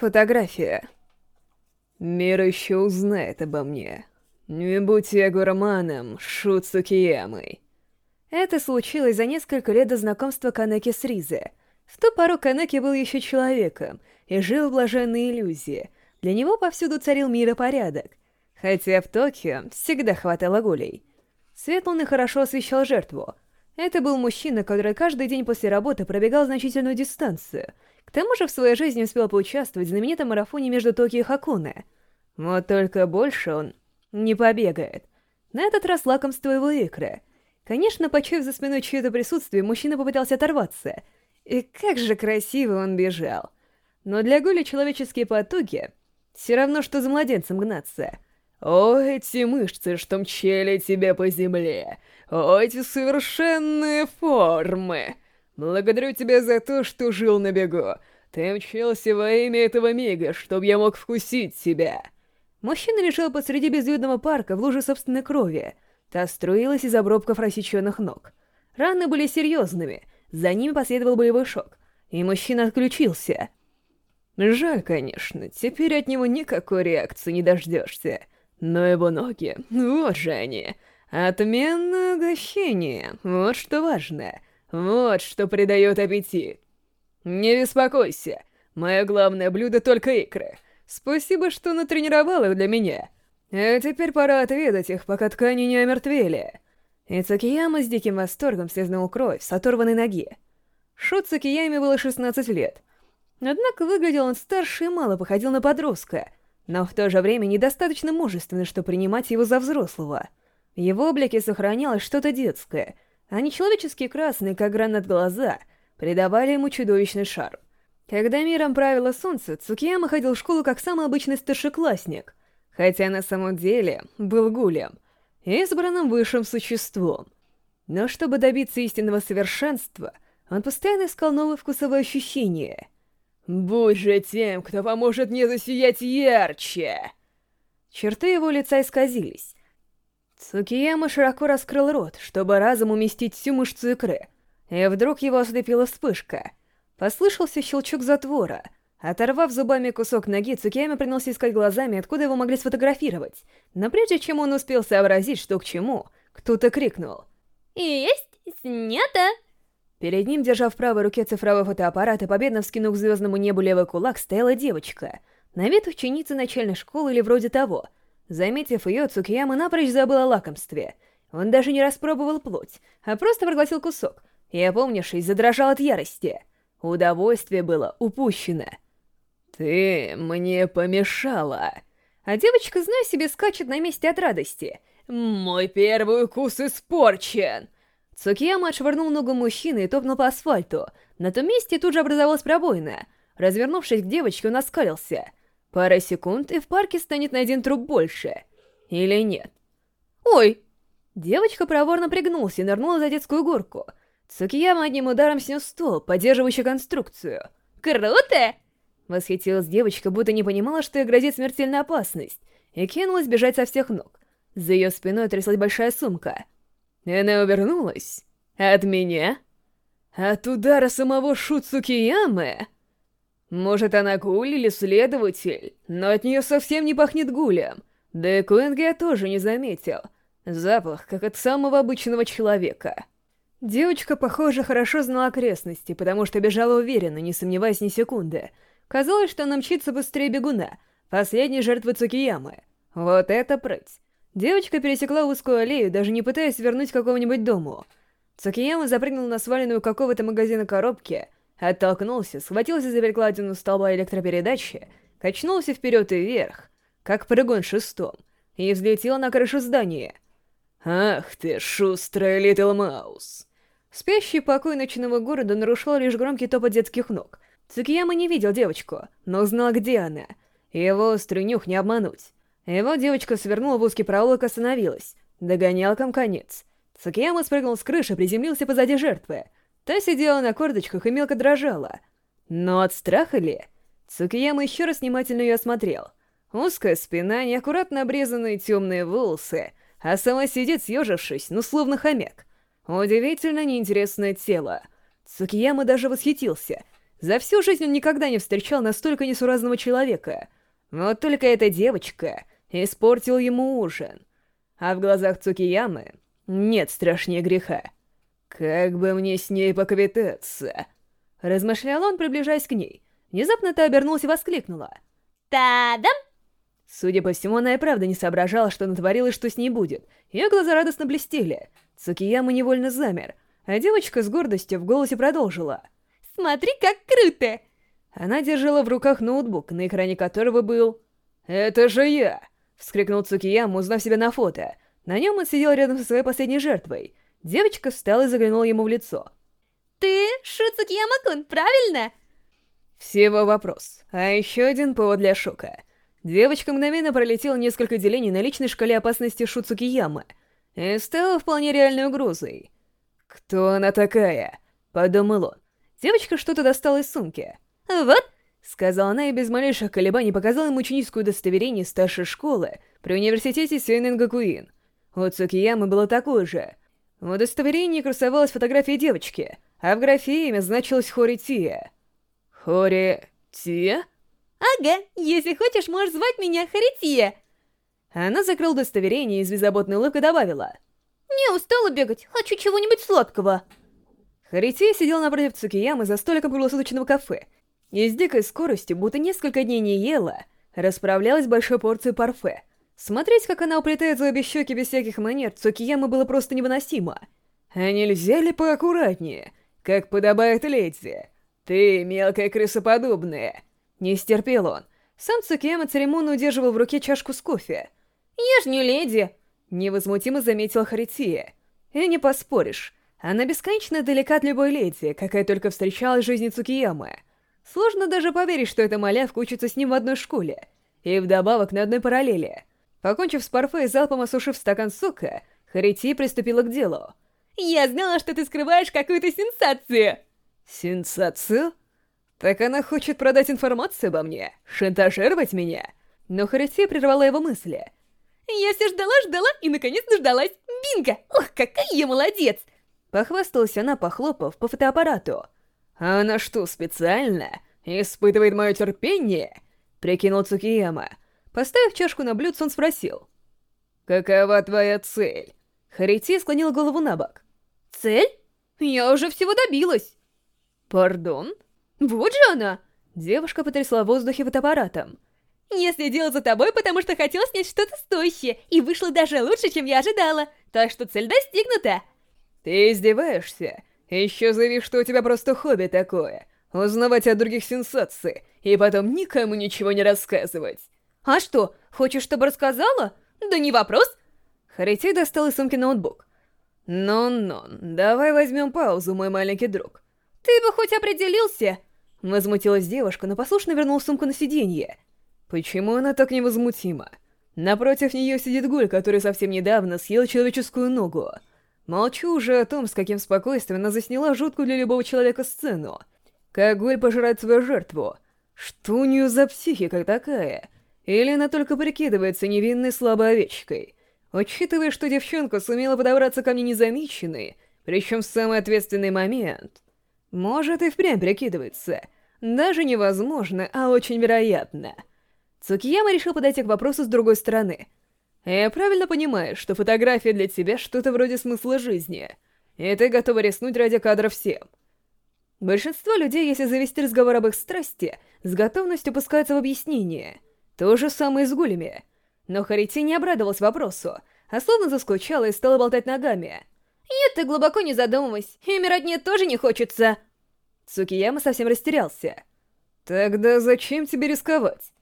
Фотография. Мир еще узнает обо мне. Не будь я гурманом, Шу Цукиямой. Это случилось за несколько лет до знакомства Канеки с Ризе. В ту пору Канеки был еще человеком и жил в блаженной иллюзии. Для него повсюду царил мир и порядок. Хотя в Токио всегда хватало гулей. Свет луны хорошо освещал жертву. Это был мужчина, который каждый день после работы пробегал значительную дистанцию — к тому же в своей жизни успел поучаствовать в знаменитом марафоне между Токио и Хакуне. Вот только больше он не побегает. На этот раз лакомство его икры. Конечно, почуяв за спиной чье-то присутствие, мужчина попытался оторваться. И как же красиво он бежал. Но для Гули человеческие потуги все равно, что за младенцем гнаться. О, эти мышцы, что мчали тебя по земле! О, эти совершенные формы! Благодарю тебя за то, что жил на бегу. Ты мчался во имя этого мига, чтобы я мог вкусить тебя. Мужчина лежал посреди безлюдного парка в луже собственной крови. Та струилась из обрубков рассеченных ног. Раны были серьезными, за ними последовал боевой шок, и мужчина отключился. Жаль, конечно, теперь от него никакой реакции не дождешься. Но его ноги, вот же они. Отменное угощение, вот что важно — вот что придает аппетит. Не беспокойся, мое главное блюдо только икры. Спасибо, что натренировал их для меня. А теперь пора отведать их, пока ткани не омертвели. И Цукияма с диким восторгом слезнул кровь с оторванной ноги. Шут Цукияме было 16 лет. Однако выглядел он старше и мало походил на подростка, но в то же время недостаточно мужественный, чтобы принимать его за взрослого. В его облике сохранялось что-то детское — а нечеловеческие красные, как гранат глаза, придавали ему чудовищный шарм. Когда миром правило солнце, Цукияма ходил в школу как самый обычный старшеклассник, хотя на самом деле был гулем, избранным высшим существом. Но чтобы добиться истинного совершенства, он постоянно искал новые вкусовые ощущения. «Будь же тем, кто поможет мне засиять ярче!» Черты его лица исказились, Цукияма широко раскрыл рот, чтобы разом уместить всю мышцу икры. И вдруг его ослепила вспышка. Послышался щелчок затвора. Оторвав зубами кусок ноги, Цукияма принялся искать глазами, откуда его могли сфотографировать. Но прежде чем он успел сообразить, что к чему, кто-то крикнул. «Есть! Снято!» Перед ним, держа в правой руке цифровой фотоаппарат и победно вскинув к звездному небу левый кулак, стояла девочка. На вид ученица начальной школы или вроде того — Заметив ее, Цукияма напрочь забыл о лакомстве. Он даже не распробовал плоть, а просто проглотил кусок, и, опомнившись, задрожал от ярости. Удовольствие было упущено. «Ты мне помешала!» А девочка, зная себе, скачет на месте от радости. «Мой первый укус испорчен!» Цукияма отшвырнул ногу мужчины и топнул по асфальту. На том месте тут же образовалась пробоина. Развернувшись к девочке, он оскалился — Пара секунд, и в парке станет на один труп больше. Или нет? Ой! Девочка проворно пригнулся и нырнула за детскую горку. Цукияма одним ударом снес стол, поддерживающий конструкцию. «Круто!» Восхитилась девочка, будто не понимала, что ей грозит смертельная опасность, и кинулась бежать со всех ног. За ее спиной тряслась большая сумка. Она увернулась. От меня? От удара самого Шуцукиямы? Может, она гуль или следователь, но от нее совсем не пахнет гулем. Да и Куэнга я тоже не заметил. Запах, как от самого обычного человека. Девочка, похоже, хорошо знала окрестности, потому что бежала уверенно, не сомневаясь ни секунды. Казалось, что она мчится быстрее бегуна, последней жертвы Цукиямы. Вот это прыть. Девочка пересекла узкую аллею, даже не пытаясь вернуть к какому-нибудь дому. Цукияма запрыгнул на сваленную какого-то магазина коробки — Оттолкнулся, схватился за перекладину столба электропередачи, качнулся вперед и вверх, как прыгун шестом, и взлетел на крышу здания. «Ах ты, шустрая Литл Маус!» Спящий покой ночного города нарушал лишь громкий топот детских ног. Цукияма не видел девочку, но знал, где она. Его острый нюх не обмануть. Его девочка свернула в узкий проулок и остановилась. Догонялкам конец. Цукияма спрыгнул с крыши, приземлился позади жертвы — Та сидела на корточках и мелко дрожала. Но от страха ли? Цукияма еще раз внимательно ее осмотрел. Узкая спина, неаккуратно обрезанные темные волосы, а сама сидит съежившись, ну словно хомяк. Удивительно неинтересное тело. Цукияма даже восхитился. За всю жизнь он никогда не встречал настолько несуразного человека. Вот только эта девочка испортила ему ужин. А в глазах Цукиямы нет страшнее греха. «Как бы мне с ней поквитаться?» Размышлял он, приближаясь к ней. Внезапно та обернулась и воскликнула. Та-дам! Судя по всему, она и правда не соображала, что натворила и что с ней будет. Ее глаза радостно блестели. Цукияма невольно замер, а девочка с гордостью в голосе продолжила. Смотри, как круто! Она держала в руках ноутбук, на экране которого был... «Это же я!» — вскрикнул Цукияма, узнав себя на фото. На нем он сидел рядом со своей последней жертвой. Девочка встала и заглянула ему в лицо. Ты Шуцукияма-кун, правильно? Всего вопрос. А еще один повод для шока. Девочка мгновенно пролетела несколько делений на личной шкале опасности Шуцукиямы и стала вполне реальной угрозой. «Кто она такая?» — подумал он. Девочка что-то достала из сумки. «Вот», — сказала она и без малейших колебаний показала ему ученическое удостоверение старшей школы при университете Сюэнэн-Гакуин. У Цукиямы было такое же. В удостоверении красовалась фотография девочки, а в графе имя значилось Хори Тия. Хори... Тия? Ага, если хочешь, можешь звать меня Харития. Она закрыла удостоверение и с беззаботной улыбкой добавила. Не устала бегать, хочу чего-нибудь сладкого. Харития сидела напротив Цукиямы за столиком круглосуточного кафе и с дикой скоростью, будто несколько дней не ела, расправлялась большой порцией парфе. Смотреть, как она уплетает за обе щеки без всяких манер, Цукиямы было просто невыносимо. А нельзя ли поаккуратнее, как подобает леди? Ты мелкая крысоподобная. Не стерпел он. Сам Цукияма церемонно удерживал в руке чашку с кофе. «Я ж не леди!» Невозмутимо заметила Харития. И не поспоришь. Она бесконечно далека от любой леди, какая только встречалась в жизни Цукиямы. Сложно даже поверить, что эта малявка учится с ним в одной школе. И вдобавок на одной параллели. Покончив с парфе и залпом осушив стакан сока, Харити приступила к делу. «Я знала, что ты скрываешь какую-то сенсацию!» «Сенсацию?» Так она хочет продать информацию обо мне, шантажировать меня. Но Харити прервала его мысли. Я все ждала-ждала и наконец дождалась. Бинго! Ох, какая я молодец! Похвасталась она, похлопав по фотоаппарату. Она что, специально? Испытывает мое терпение? Прикинул Цукияма. Поставив чашку на блюдце, он спросил. «Какова твоя цель?» Харити склонил голову на бок. «Цель? Я уже всего добилась!» «Пардон?» «Вот же она!» Девушка потрясла в воздухе фотоаппаратом. «Я следила за тобой, потому что хотела снять что-то стоящее, и вышло даже лучше, чем я ожидала, так что цель достигнута!» «Ты издеваешься? Еще заяви, что у тебя просто хобби такое. Узнавать о других сенсаций, и потом никому ничего не рассказывать». «А что, хочешь, чтобы рассказала? Да не вопрос!» Харити достал из сумки ноутбук. «Ну-ну, давай возьмем паузу, мой маленький друг». «Ты бы хоть определился!» Возмутилась девушка, но послушно вернула сумку на сиденье. Почему она так невозмутима? Напротив нее сидит Гуль, который совсем недавно съел человеческую ногу. Молчу уже о том, с каким спокойствием она засняла жуткую для любого человека сцену. Как Гуль пожирает свою жертву. Что у нее за психика такая? Или она только прикидывается невинной слабой овечкой? Учитывая, что девчонка сумела подобраться ко мне незамеченной, причем в самый ответственный момент... Может, и впрямь прикидывается. Даже невозможно, а очень вероятно. Цукияма решил подойти к вопросу с другой стороны. Я правильно понимаю, что фотография для тебя что-то вроде смысла жизни, и ты готова рискнуть ради кадра всем. Большинство людей, если завести разговор об их страсти, с готовностью пускаются в объяснение. То же самое с гулями. Но Харити не обрадовалась вопросу, а словно заскучала и стала болтать ногами. «Нет, ты глубоко не задумывайся, и умирать мне тоже не хочется!» Цукияма совсем растерялся. «Тогда зачем тебе рисковать?»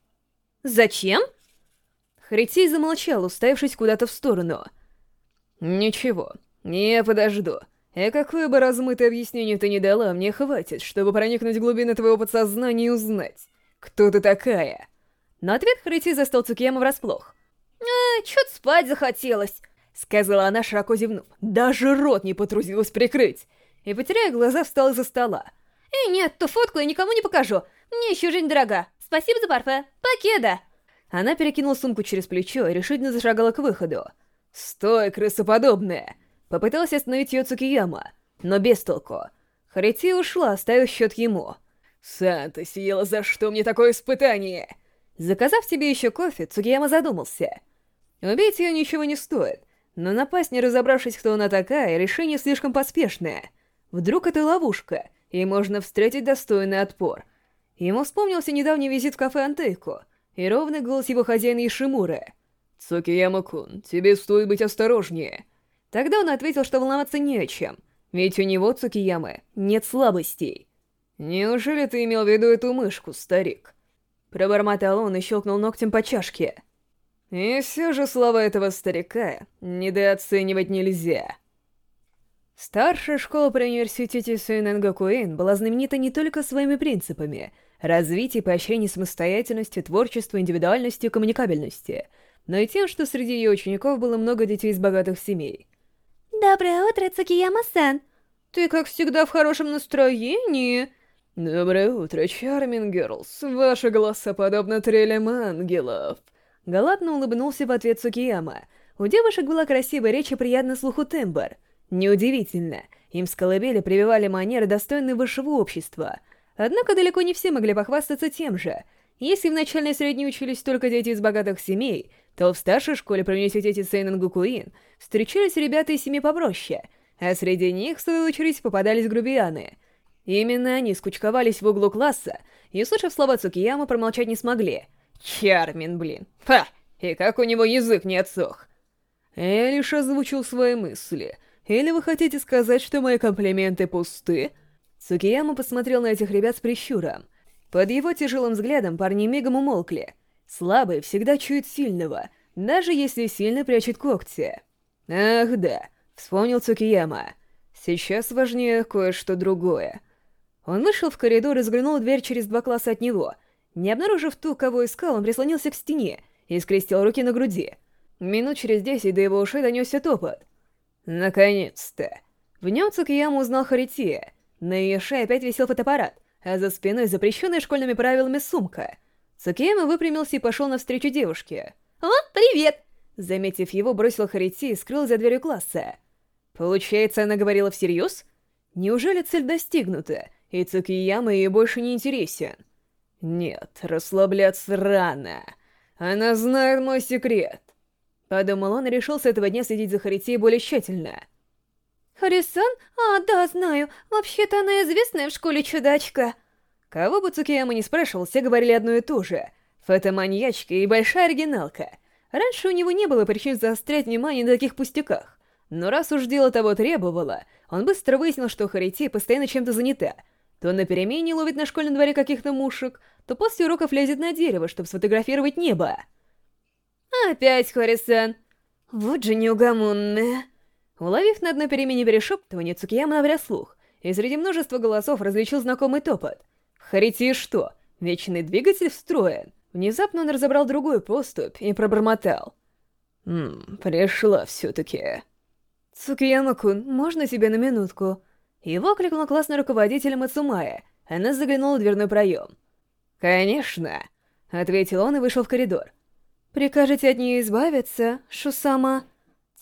«Зачем?» Харитей замолчал, уставившись куда-то в сторону. «Ничего, я подожду. И какое бы размытое объяснение ты ни дала, мне хватит, чтобы проникнуть в глубины твоего подсознания и узнать, кто ты такая». На ответ Харитей застал Цукияма врасплох. «А, чё-то спать захотелось», — сказала она, широко зевнув. Даже рот не потрудилась прикрыть. И, потеряя глаза, встала из-за стола. «Эй, нет, ту фотку я никому не покажу. Мне еще жизнь дорога. Спасибо за парфе. Покеда!» Она перекинула сумку через плечо и решительно зашагала к выходу. «Стой, крысоподобная!» Попыталась остановить ее Цукияма, но без толку. Харити ушла, оставив счет ему. Санта съела за что мне такое испытание? Заказав себе еще кофе, Цугияма задумался. Убить ее ничего не стоит, но напасть, не разобравшись, кто она такая, решение слишком поспешное. Вдруг это ловушка, и можно встретить достойный отпор. Ему вспомнился недавний визит в кафе Антейко и ровный голос его хозяина Ишимуры. «Цукияма-кун, тебе стоит быть осторожнее». Тогда он ответил, что волноваться не о чем, ведь у него, Цукиямы, нет слабостей. «Неужели ты имел в виду эту мышку, старик?» Пробормотал он и щелкнул ногтем по чашке. И все же слова этого старика недооценивать нельзя. Старшая школа при университете Суиненгакуин была знаменита не только своими принципами — развития и поощрения самостоятельности, творчества, индивидуальности и коммуникабельности, но и тем, что среди ее учеников было много детей из богатых семей. «Доброе утро, Цукияма-сан!» «Ты, как всегда, в хорошем настроении!» «Доброе утро, Чармин Герлс. Ваши голоса подобны трелям ангелов». Галатно улыбнулся в ответ Цукияма. У девушек была красивая речь и приятный слуху тембр. Неудивительно, им с колыбели прививали манеры, достойные высшего общества. Однако далеко не все могли похвастаться тем же. Если в начальной средней учились только дети из богатых семей, то в старшей школе при университете Сейнангукуин встречались ребята из семей попроще, а среди них, в свою очередь, попадались грубияны — Именно они скучковались в углу класса, и, услышав слова Цукияма, промолчать не смогли. Чармин, блин. Ха! И как у него язык не отсох. Я лишь озвучил свои мысли. Или вы хотите сказать, что мои комплименты пусты? Цукияма посмотрел на этих ребят с прищуром. Под его тяжелым взглядом парни мигом умолкли. Слабый всегда чует сильного, даже если сильно прячет когти. Ах да, вспомнил Цукияма. Сейчас важнее кое-что другое. Он вышел в коридор и взглянул в дверь через два класса от него. Не обнаружив ту, кого искал, он прислонился к стене и скрестил руки на груди. Минут через десять до его ушей донесся топот. Наконец-то! В нем Цукияма узнал Харития. На ее шее опять висел фотоаппарат, а за спиной запрещенная школьными правилами сумка. Цукияма выпрямился и пошел навстречу девушке. «О, привет!» Заметив его, бросил Харити и скрыл за дверью класса. Получается, она говорила всерьез? Неужели цель достигнута? И Цукияма ей больше не интересен. Нет, расслабляться рано. Она знает мой секрет. Подумал он и решил с этого дня следить за Харитей более тщательно. Харисан? А, да, знаю. Вообще-то она известная в школе чудачка. Кого бы Цукияма не спрашивал, все говорили одно и то же. Фотоманьячка и большая оригиналка. Раньше у него не было причин заострять внимание на таких пустяках. Но раз уж дело того требовало, он быстро выяснил, что Харитей постоянно чем-то занята — то на перемене ловит на школьном дворе каких-то мушек, то после уроков лезет на дерево, чтобы сфотографировать небо. Опять Хорисан. Вот же неугомонная. Уловив на одной перемене перешептывание, Цукияма навряд слух, и среди множества голосов различил знакомый топот. Харити что? Вечный двигатель встроен. Внезапно он разобрал другую поступь и пробормотал. «Ммм, пришла все-таки». «Цукияма-кун, можно тебя на минутку?» Его окликнул классный руководитель Мацумая. Она заглянула в дверной проем. «Конечно», — ответил он и вышел в коридор. «Прикажете от нее избавиться, Шусама?»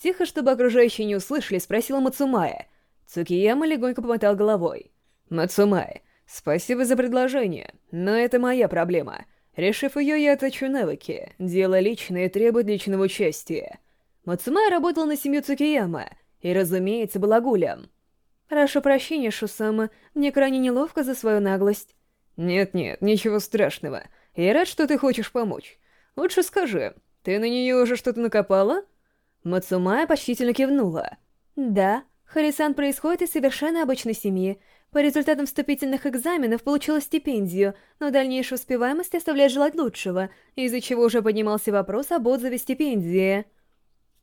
Тихо, чтобы окружающие не услышали, спросила Мацумая. Цукияма легонько помотал головой. «Мацумай, спасибо за предложение, но это моя проблема. Решив ее, я оточу навыки. Дело личное требует личного участия». Мацумай работал на семью Цукияма и, разумеется, была гулем. «Прошу прощения, Шусама, мне крайне неловко за свою наглость». «Нет-нет, ничего страшного. Я рад, что ты хочешь помочь. Лучше скажи, ты на нее уже что-то накопала?» Мацумая почтительно кивнула. «Да, Харисан происходит из совершенно обычной семьи. По результатам вступительных экзаменов получила стипендию, но дальнейшая успеваемость оставляет желать лучшего, из-за чего уже поднимался вопрос об отзыве стипендии».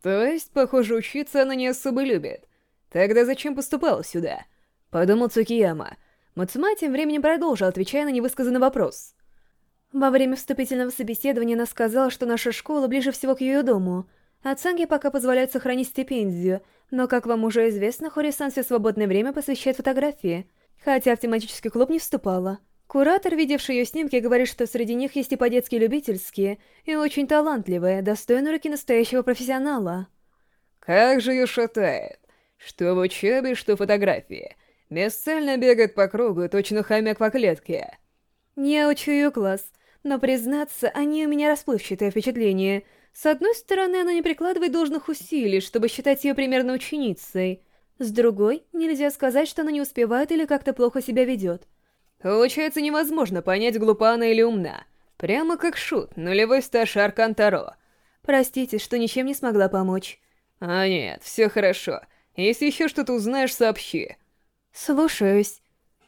«То есть, похоже, учиться она не особо любит». «Тогда зачем поступал сюда?» — подумал Цукияма. Мацума тем временем продолжил, отвечая на невысказанный вопрос. Во время вступительного собеседования она сказала, что наша школа ближе всего к ее дому. Оценки пока позволяют сохранить стипендию, но, как вам уже известно, Хорисан все свободное время посвящает фотографии, хотя в тематический клуб не вступала. Куратор, видевший ее снимки, говорит, что среди них есть и по-детски любительские, и очень талантливые, достойные руки настоящего профессионала. «Как же ее шатает!» Что в учебе, что фотографии. Бесцельно бегает по кругу, точно хомяк по клетке. Я учу ее класс, но, признаться, они у меня расплывчатое впечатление. С одной стороны, она не прикладывает должных усилий, чтобы считать ее примерно ученицей. С другой, нельзя сказать, что она не успевает или как-то плохо себя ведет. Получается, невозможно понять, глупа она или умна. Прямо как шут, нулевой стаж Аркантаро. Простите, что ничем не смогла помочь. А нет, все хорошо. Если еще что-то узнаешь, сообщи. Слушаюсь.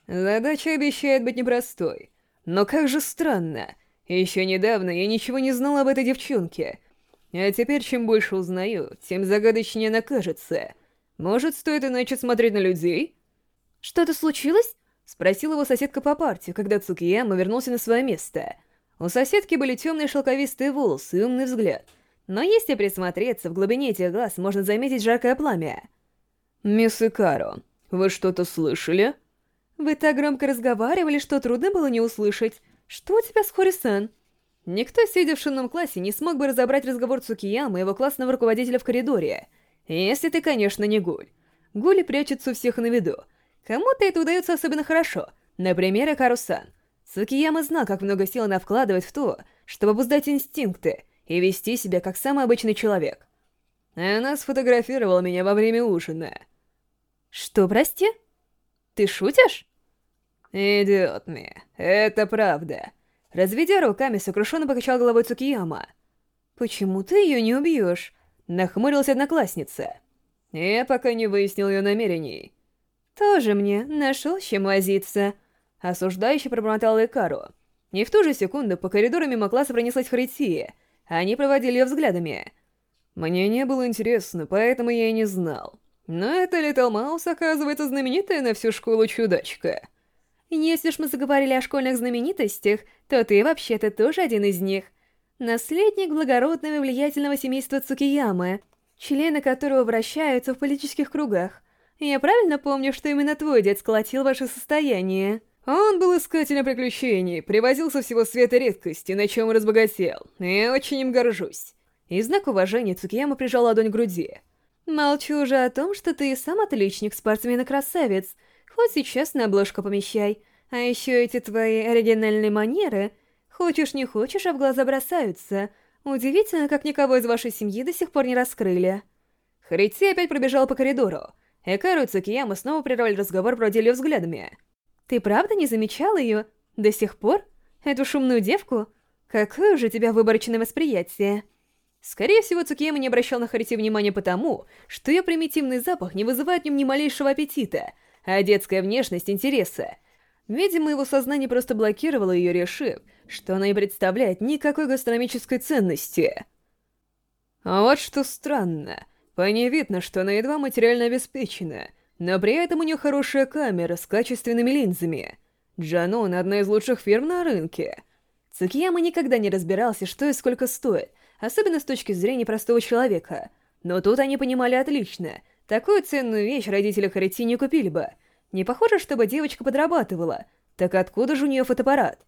Задача обещает быть непростой. Но как же странно. Еще недавно я ничего не знал об этой девчонке. А теперь, чем больше узнаю, тем загадочнее она кажется. Может, стоит иначе смотреть на людей? Что-то случилось? Спросила его соседка по парте, когда Цукияма вернулся на свое место. У соседки были темные шелковистые волосы и умный взгляд. Но если присмотреться, в глубине этих глаз можно заметить жаркое пламя. «Мисс Икаро, вы что-то слышали?» «Вы так громко разговаривали, что трудно было не услышать. Что у тебя с Хорисан?» Никто, сидя в шинном классе, не смог бы разобрать разговор Цукияма и его классного руководителя в коридоре. Если ты, конечно, не Гуль. Гули прячется у всех на виду. Кому-то это удается особенно хорошо. Например, Акару-сан. Цукияма знал, как много сил она вкладывает в то, чтобы обуздать инстинкты и вести себя как самый обычный человек. Она сфотографировала меня во время ужина. «Что, прости? Ты шутишь?» «Идиот, Ми, это правда». Разведя руками, сокрушенно покачал головой Цукияма. «Почему ты ее не убьешь?» Нахмурилась одноклассница. Я пока не выяснил ее намерений. «Тоже мне, нашел чем возиться», — осуждающе пробормотала Икару. И в ту же секунду по коридору мимо класса пронеслась Харития. Они проводили ее взглядами. Мне не было интересно, поэтому я и не знал. Но эта Литл Маус, оказывается, знаменитая на всю школу чудачка. Если уж мы заговорили о школьных знаменитостях, то ты вообще-то тоже один из них. Наследник благородного и влиятельного семейства Цукиямы, члены которого вращаются в политических кругах. Я правильно помню, что именно твой дед сколотил ваше состояние? Он был искателем приключений, привозил со всего света редкости, на чем разбогател. Я очень им горжусь. И знак уважения Цукияма прижал ладонь к груди. Молчу уже о том, что ты и сам отличник, спортсмен и красавец. Хоть сейчас на обложку помещай. А еще эти твои оригинальные манеры, хочешь не хочешь, а в глаза бросаются. Удивительно, как никого из вашей семьи до сих пор не раскрыли. Харити опять пробежал по коридору. Экару и Цукияма снова прервали разговор, проводили взглядами. «Ты правда не замечал ее? До сих пор? Эту шумную девку? Какое же у тебя выборочное восприятие?» Скорее всего, Цукияма не обращал на Харити внимания потому, что ее примитивный запах не вызывает в нем ни малейшего аппетита, а детская внешность — интереса. Видимо, его сознание просто блокировало ее, решив, что она не представляет никакой гастрономической ценности. А вот что странно. По ней видно, что она едва материально обеспечена, но при этом у нее хорошая камера с качественными линзами. Джанон — одна из лучших фирм на рынке. Цукияма никогда не разбирался, что и сколько стоит, особенно с точки зрения простого человека. Но тут они понимали отлично. Такую ценную вещь родители Харити не купили бы. Не похоже, чтобы девочка подрабатывала. Так откуда же у нее фотоаппарат?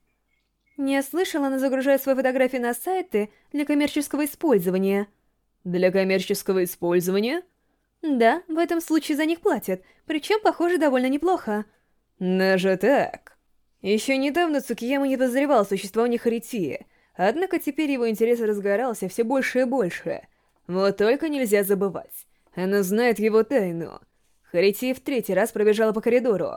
Не слышала, она загружает свои фотографии на сайты для коммерческого использования. Для коммерческого использования? Да, в этом случае за них платят, причем, похоже, довольно неплохо. Даже так. Еще недавно Цукияма не подозревал существование Харитии, Однако теперь его интерес разгорался все больше и больше. Вот только нельзя забывать. Она знает его тайну. Харити в третий раз пробежала по коридору.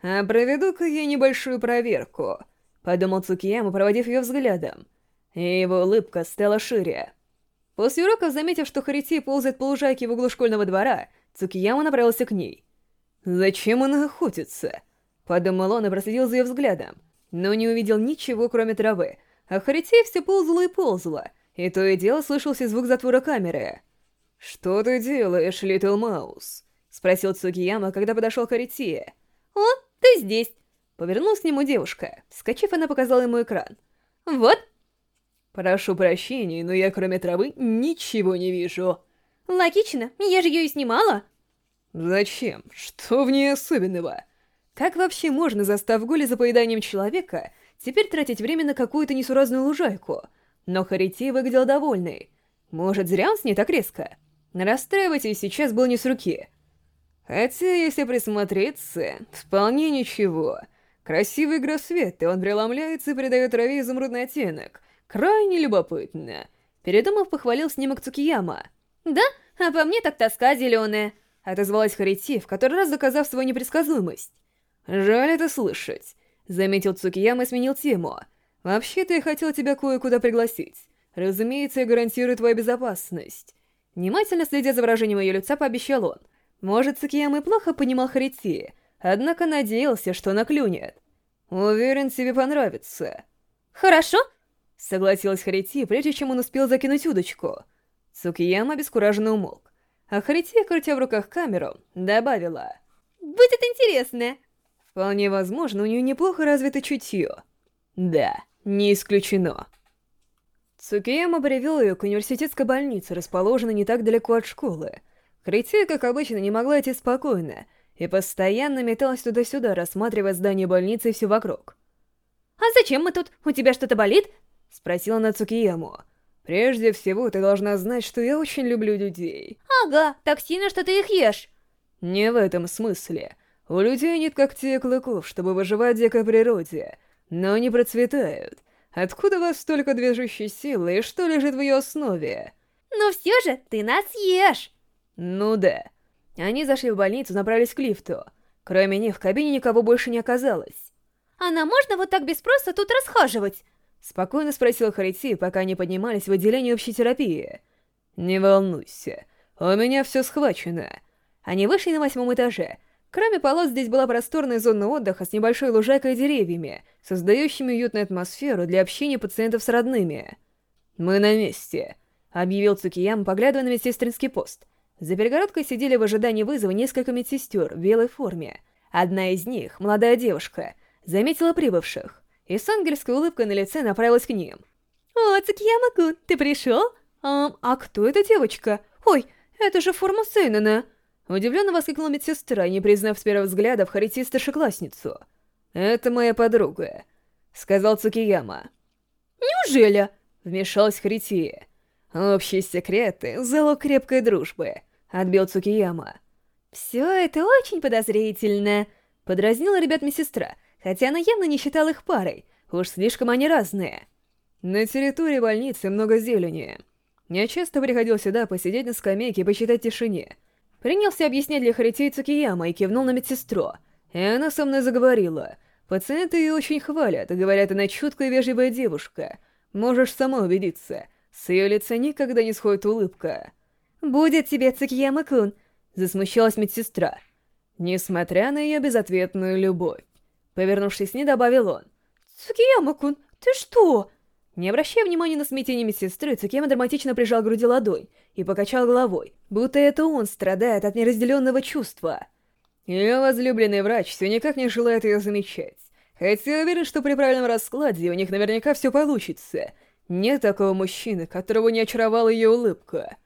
«А проведу-ка я небольшую проверку», — подумал Цукияма, проводив ее взглядом. И его улыбка стала шире. После уроков, заметив, что Харити ползает по лужайке в углу школьного двора, Цукияма направился к ней. «Зачем она охотится?» — подумал он и проследил за ее взглядом, но не увидел ничего, кроме травы, а Харитей все ползала и ползала, и то и дело слышался звук затвора камеры. «Что ты делаешь, Литл Маус?» — спросил Цугияма, когда подошел к Харитие. «О, ты здесь!» Повернулась к нему девушка. Вскочив, она показала ему экран. «Вот!» «Прошу прощения, но я кроме травы ничего не вижу». «Логично, я же ее и снимала». «Зачем? Что в ней особенного?» Как вообще можно, застав Гули за поеданием человека, Теперь тратить время на какую-то несуразную лужайку. Но Харити выглядел довольный. Может, зря он с ней так резко? Расстраивать ее сейчас было не с руки. Хотя, если присмотреться, вполне ничего. Красивая игра света, он преломляется и придает траве изумрудный оттенок. Крайне любопытно. Передумав, похвалил снимок Цукияма. «Да? А по мне так тоска зеленая», — отозвалась Харити, в который раз доказав свою непредсказуемость. «Жаль это слышать», — заметил Цукияма и сменил тему. «Вообще-то я хотел тебя кое-куда пригласить. Разумеется, я гарантирую твою безопасность». Внимательно следя за выражением ее лица, пообещал он. Может, Цукияма и плохо понимал Харити, однако надеялся, что она клюнет. «Уверен, тебе понравится». «Хорошо», — согласилась Харити, прежде чем он успел закинуть удочку. Цукияма бескураженно умолк. А Харити, крутя в руках камеру, добавила. «Будет интересно». Вполне возможно, у нее неплохо развито чутье. Да, не исключено. Цукияма привел ее к университетской больнице, расположенной не так далеко от школы. Харити, как обычно, не могла идти спокойно, и постоянно металась туда-сюда, рассматривая здание больницы и все вокруг. «А зачем мы тут? У тебя что-то болит?» — спросила она Цукияму. «Прежде всего, ты должна знать, что я очень люблю людей». «Ага, так сильно, что ты их ешь». «Не в этом смысле. У людей нет когтей и клыков, чтобы выживать в дикой природе, но они процветают. Откуда у вас столько движущей силы, и что лежит в ее основе?» «Но все же ты нас ешь!» «Ну да». Они зашли в больницу, направились к лифту. Кроме них, в кабине никого больше не оказалось. «А нам можно вот так без спроса тут расхаживать?» Спокойно спросил Харити, пока они поднимались в отделение общей терапии. «Не волнуйся, у меня все схвачено». Они вышли на восьмом этаже. Кроме полос, здесь была просторная зона отдыха с небольшой лужайкой и деревьями, создающими уютную атмосферу для общения пациентов с родными. «Мы на месте», — объявил Цукиям, поглядывая на медсестринский пост. За перегородкой сидели в ожидании вызова несколько медсестер в белой форме. Одна из них, молодая девушка, заметила прибывших, и с ангельской улыбкой на лице направилась к ним. «О, Цукияма-кун, ты пришел? А, а кто эта девочка? Ой, это же форма Сейнена!» Удивленно воскликнула медсестра, не признав с первого взгляда в Харити старшеклассницу. «Это моя подруга», — сказал Цукияма. «Неужели?» — вмешалась Харити. «Общие секреты — залог крепкой дружбы», отбил Цукияма. «Все это очень подозрительно», — подразнила ребят медсестра, хотя она явно не считала их парой, уж слишком они разные. На территории больницы много зелени. Я часто приходил сюда посидеть на скамейке и почитать тишине. Принялся объяснять для Харитей Цукияма и кивнул на медсестру. И она со мной заговорила. Пациенты ее очень хвалят, говорят, она чуткая и вежливая девушка. Можешь сама убедиться, с ее лица никогда не сходит улыбка. «Будет тебе, Цукияма-кун!» — засмущалась медсестра. Несмотря на ее безответную любовь. Повернувшись к ней, добавил он. «Цукияма-кун, ты что?» Не обращая внимания на смятение медсестры, Цукияма драматично прижал к груди ладонь и покачал головой, будто это он страдает от неразделенного чувства. Ее возлюбленный врач все никак не желает ее замечать. Хотя уверен, что при правильном раскладе у них наверняка все получится. Нет такого мужчины, которого не очаровала ее улыбка.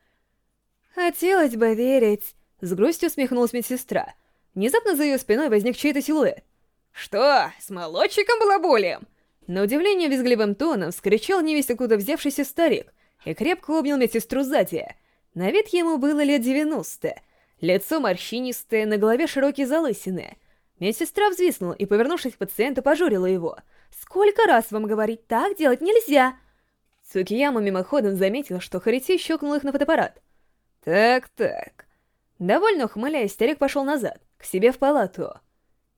«Хотелось бы верить», — с грустью усмехнулась медсестра. Внезапно за ее спиной возник чей-то силуэт. «Что, с молодчиком балаболем?» На удивление визгливым тоном вскричал невесть откуда взявшийся старик и крепко обнял медсестру сзади. На вид ему было лет девяносто. Лицо морщинистое, на голове широкие залысины. Медсестра взвиснула и, повернувшись к пациенту, пожурила его. «Сколько раз вам говорить, так делать нельзя!» Цукияма мимоходом заметил, что Харити щелкнул их на фотоаппарат. «Так-так». Довольно ухмыляясь, старик пошел назад, к себе в палату.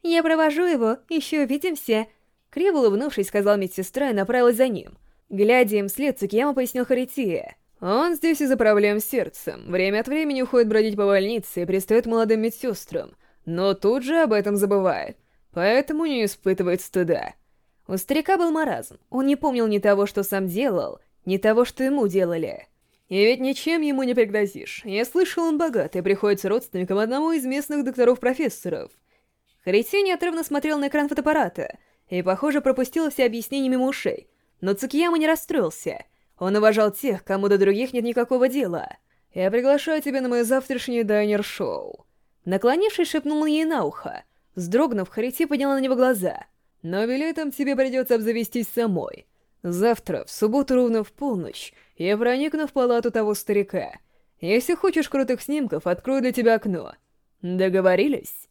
«Я провожу его, еще увидимся», — криво улыбнувшись, сказала медсестра и направилась за ним. Глядя им вслед, Цукияма пояснил Харития. «Он здесь из-за проблем с сердцем. Время от времени уходит бродить по больнице и пристает молодым медсестрам, но тут же об этом забывает, поэтому не испытывает стыда». У старика был маразм. Он не помнил ни того, что сам делал, ни того, что ему делали. И ведь ничем ему не пригрозишь. Я слышал, он богат и приходится родственником одному из местных докторов-профессоров. Харити неотрывно смотрел на экран фотоаппарата и, похоже, пропустил все объяснения мимо ушей. Но Цукияма не расстроился. Он уважал тех, кому до других нет никакого дела. «Я приглашаю тебя на мое завтрашнее дайнер-шоу». Наклонившись, шепнул ей на ухо. Вздрогнув, Харити подняла на него глаза. «Но билетом тебе придется обзавестись самой. Завтра, в субботу ровно в полночь, я проникну в палату того старика. Если хочешь крутых снимков, открою для тебя окно. Договорились?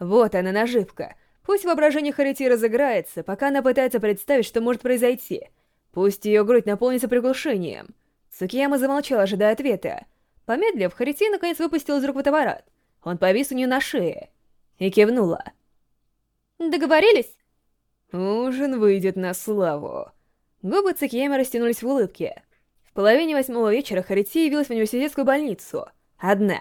Вот она, наживка. Пусть воображение Харити разыграется, пока она пытается представить, что может произойти. Пусть ее грудь наполнится приглушением. Цукияма замолчал, ожидая ответа. Помедлив, Харити наконец выпустил из рук фотоаппарат. Он повис у нее на шее. И кивнула. «Договорились?» «Ужин выйдет на славу». Губы Цукияма растянулись в улыбке. В половине восьмого вечера Харити явилась в университетскую больницу. Одна.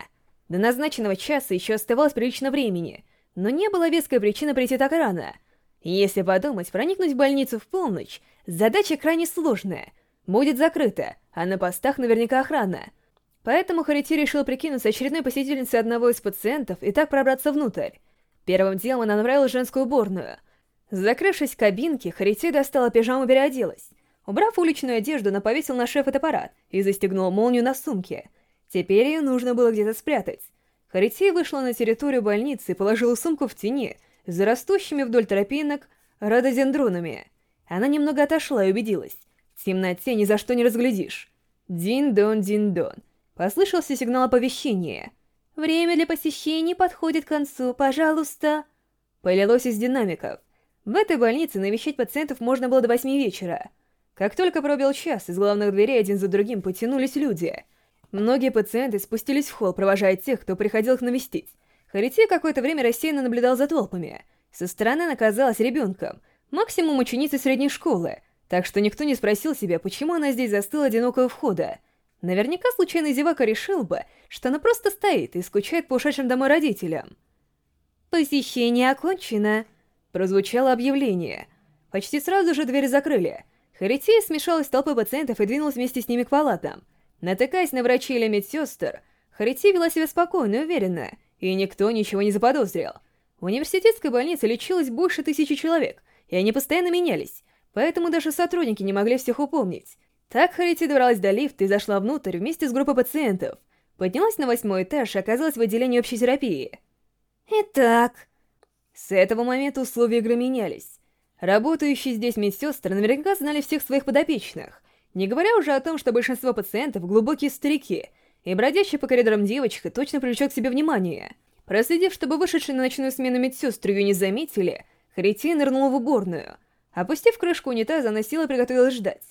До назначенного часа еще оставалось прилично времени — но не было веской причины прийти так рано. Если подумать, проникнуть в больницу в полночь — задача крайне сложная. Будет закрыто, а на постах наверняка охрана. Поэтому Харити решил прикинуться очередной посетительницей одного из пациентов и так пробраться внутрь. Первым делом она направилась в женскую уборную. Закрывшись в кабинке, Харити достала пижаму и переоделась. Убрав уличную одежду, она повесила на шею фотоаппарат и застегнула молнию на сумке. Теперь ее нужно было где-то спрятать. Харитей вышла на территорию больницы и положила сумку в тени, за растущими вдоль тропинок рододендронами. Она немного отошла и убедилась. В темноте ни за что не разглядишь. Дин-дон-дин-дон. Послышался сигнал оповещения. «Время для посещений подходит к концу, пожалуйста». Полилось из динамиков. В этой больнице навещать пациентов можно было до восьми вечера. Как только пробил час, из главных дверей один за другим потянулись люди — Многие пациенты спустились в холл, провожая тех, кто приходил их навестить. Харити какое-то время рассеянно наблюдал за толпами. Со стороны она казалась ребенком, максимум ученицей средней школы, так что никто не спросил себя, почему она здесь застыла одинокого входа. Наверняка случайный зевака решил бы, что она просто стоит и скучает по ушедшим домой родителям. «Посещение окончено», — прозвучало объявление. Почти сразу же двери закрыли. Харития смешалась с толпой пациентов и двинулась вместе с ними к палатам. Натыкаясь на врачей или медсестер, Харити вела себя спокойно и уверенно, и никто ничего не заподозрил. В университетской больнице лечилось больше тысячи человек, и они постоянно менялись, поэтому даже сотрудники не могли всех упомнить. Так Харити добралась до лифта и зашла внутрь вместе с группой пациентов. Поднялась на восьмой этаж и оказалась в отделении общей терапии. Итак... С этого момента условия игры менялись. Работающие здесь медсестры наверняка знали всех своих подопечных, не говоря уже о том, что большинство пациентов — глубокие старики, и бродящая по коридорам девочка точно привлечет к себе внимание. Проследив, чтобы вышедшие на ночную смену медсестры ее не заметили, Харити нырнула в уборную. Опустив крышку унитаза, она села приготовилась ждать.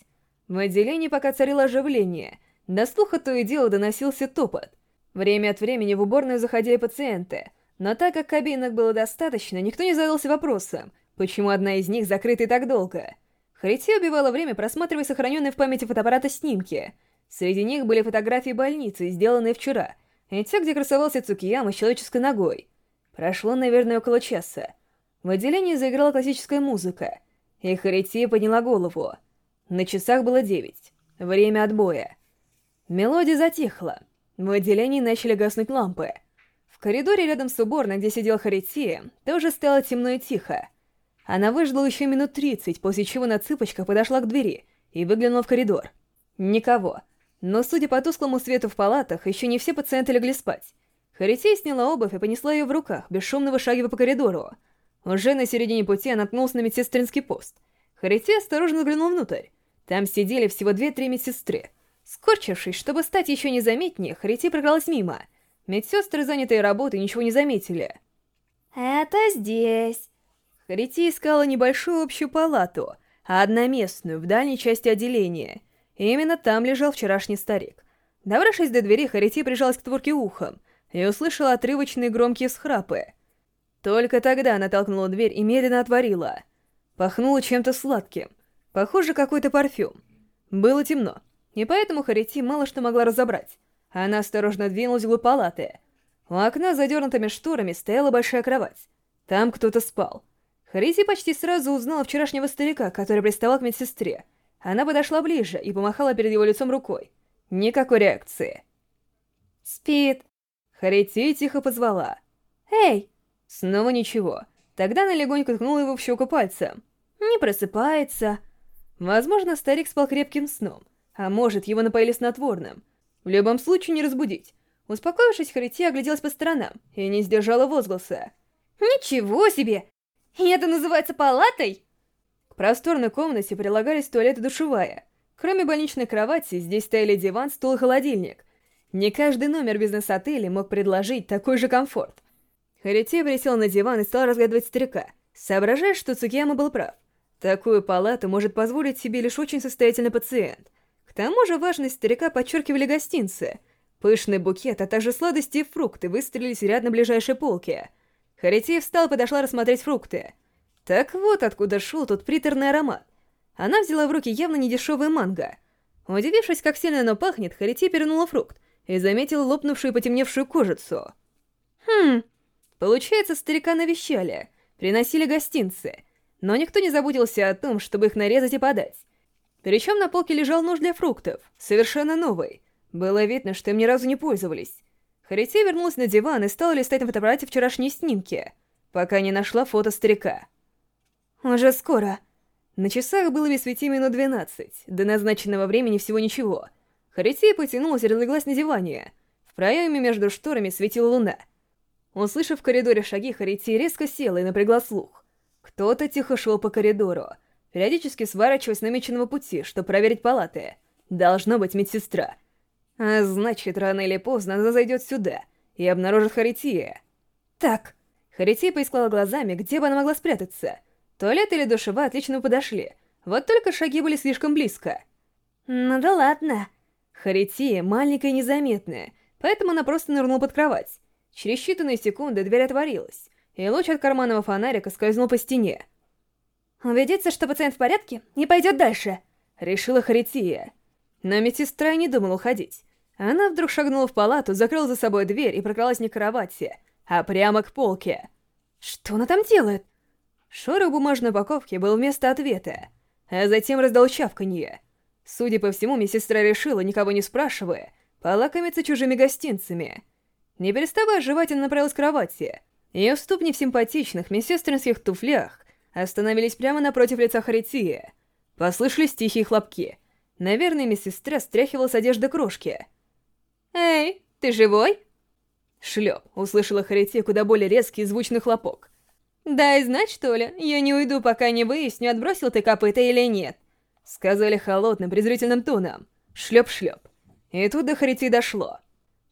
В отделении пока царило оживление. До слуха то и дело доносился топот. Время от времени в уборную заходили пациенты, но так как кабинок было достаточно, никто не задался вопросом, почему одна из них закрыта так долго — Харити убивала время, просматривая сохраненные в памяти фотоаппарата снимки. Среди них были фотографии больницы, сделанные вчера, и те, где красовался Цукияма с человеческой ногой. Прошло, наверное, около часа. В отделении заиграла классическая музыка, и Харити подняла голову. На часах было девять. Время отбоя. Мелодия затихла. В отделении начали гаснуть лампы. В коридоре рядом с уборной, где сидел Харити, тоже стало темно и тихо. Она выждала еще минут тридцать, после чего на цыпочках подошла к двери и выглянула в коридор. Никого. Но, судя по тусклому свету в палатах, еще не все пациенты легли спать. Харитей сняла обувь и понесла ее в руках, бесшумно вышагивая по коридору. Уже на середине пути она наткнулась на медсестринский пост. Харитей осторожно взглянул внутрь. Там сидели всего две-три медсестры. Скорчившись, чтобы стать еще незаметнее, Харитей прокралась мимо. Медсестры, занятые работой, ничего не заметили. «Это здесь», Харити искала небольшую общую палату, а одноместную, в дальней части отделения. И именно там лежал вчерашний старик. Добравшись до двери, Харити прижалась к творке ухом и услышала отрывочные громкие схрапы. Только тогда она толкнула дверь и медленно отворила. Пахнуло чем-то сладким. Похоже, какой-то парфюм. Было темно, и поэтому Харити мало что могла разобрать. Она осторожно двинулась вглубь палаты. У окна задернутыми шторами стояла большая кровать. Там кто-то спал. Харизи почти сразу узнала вчерашнего старика, который приставал к медсестре. Она подошла ближе и помахала перед его лицом рукой. Никакой реакции. «Спит!» Харити тихо позвала. «Эй!» Снова ничего. Тогда она легонько ткнула его в щеку пальцем. «Не просыпается!» Возможно, старик спал крепким сном, а может, его напоили снотворным. В любом случае, не разбудить. Успокоившись, Харити огляделась по сторонам и не сдержала возгласа. «Ничего себе! И это называется палатой? К просторной комнате прилагались туалет и душевая. Кроме больничной кровати, здесь стояли диван, стул и холодильник. Не каждый номер бизнес-отеля мог предложить такой же комфорт. Харите присел на диван и стал разглядывать старика. соображая, что Цукияма был прав. Такую палату может позволить себе лишь очень состоятельный пациент. К тому же важность старика подчеркивали гостинцы. Пышный букет, а также сладости и фрукты выстрелились рядом на ближайшей полке. Харития встала и подошла рассмотреть фрукты. Так вот откуда шел тот приторный аромат. Она взяла в руки явно недешевое манго. Удивившись, как сильно оно пахнет, Харития перенула фрукт и заметила лопнувшую и потемневшую кожицу. Хм, получается, старика навещали, приносили гостинцы, но никто не заботился о том, чтобы их нарезать и подать. Причем на полке лежал нож для фруктов, совершенно новый. Было видно, что им ни разу не пользовались. Харития вернулась на диван и стала листать на фотоаппарате вчерашние снимки, пока не нашла фото старика. «Уже скоро», на часах было без пяти минут двенадцать, до назначенного времени всего ничего. Харития потянулась и разлеглась на диване. В проеме между шторами светила луна. Услышав в коридоре шаги, Харития резко села и напрягла слух. Кто-то тихо шел по коридору, периодически сворачиваясь с намеченного пути, чтобы проверить палаты. Должно быть медсестра. А значит, рано или поздно она зайдет сюда и обнаружит Харития. Так, Харития поискала глазами, где бы она могла спрятаться — Туалет или душевая отлично подошли, вот только шаги были слишком близко. Ну да ладно. Харития маленькая и незаметная, поэтому она просто нырнула под кровать. Через считанные секунды дверь отворилась, и луч от карманного фонарика скользнул по стене. «Убедиться, что пациент в порядке, не пойдет дальше», — решила Харития. Но медсестра не думала уходить. Она вдруг шагнула в палату, закрыла за собой дверь и прокралась не к кровати, а прямо к полке. Что она там делает? Шорох бумажной упаковки был вместо ответа, а затем раздал чавканье. Судя по всему, медсестра решила, никого не спрашивая, полакомиться чужими гостинцами. Не переставая жевать, она направилась к кровати. Ее ступни в симпатичных медсестринских туфлях остановились прямо напротив лица Харитии. Послышались тихие хлопки. Наверное, медсестра стряхивала с одежды крошки. «Эй, ты живой?» Шлеп, услышала Харития куда более резкий и звучный хлопок. «Дай знать, что ли? Я не уйду, пока не выясню, отбросил ты копыта или нет», — сказали холодным, презрительным тоном. Шлеп-шлеп. И тут до Харити дошло.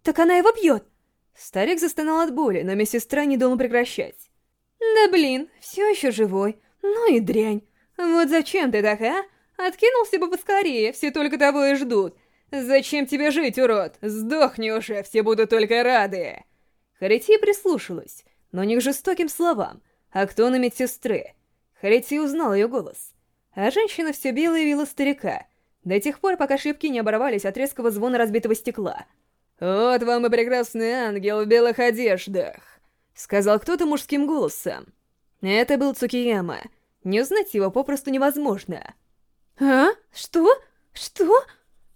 «Так она его бьет!» Старик застонал от боли, но медсестра не думала прекращать. «Да блин, все еще живой. Ну и дрянь. Вот зачем ты так, а? Откинулся бы поскорее, все только того и ждут. Зачем тебе жить, урод? Сдохни уже, все будут только рады!» Харити прислушалась, но не к жестоким словам, а кто на медсестры. Харити узнал ее голос. А женщина все била и вила старика, до тех пор, пока шибки не оборвались от резкого звона разбитого стекла. «Вот вам и прекрасный ангел в белых одеждах», — сказал кто-то мужским голосом. Это был Цукияма. Не узнать его попросту невозможно. «А? Что? Что?»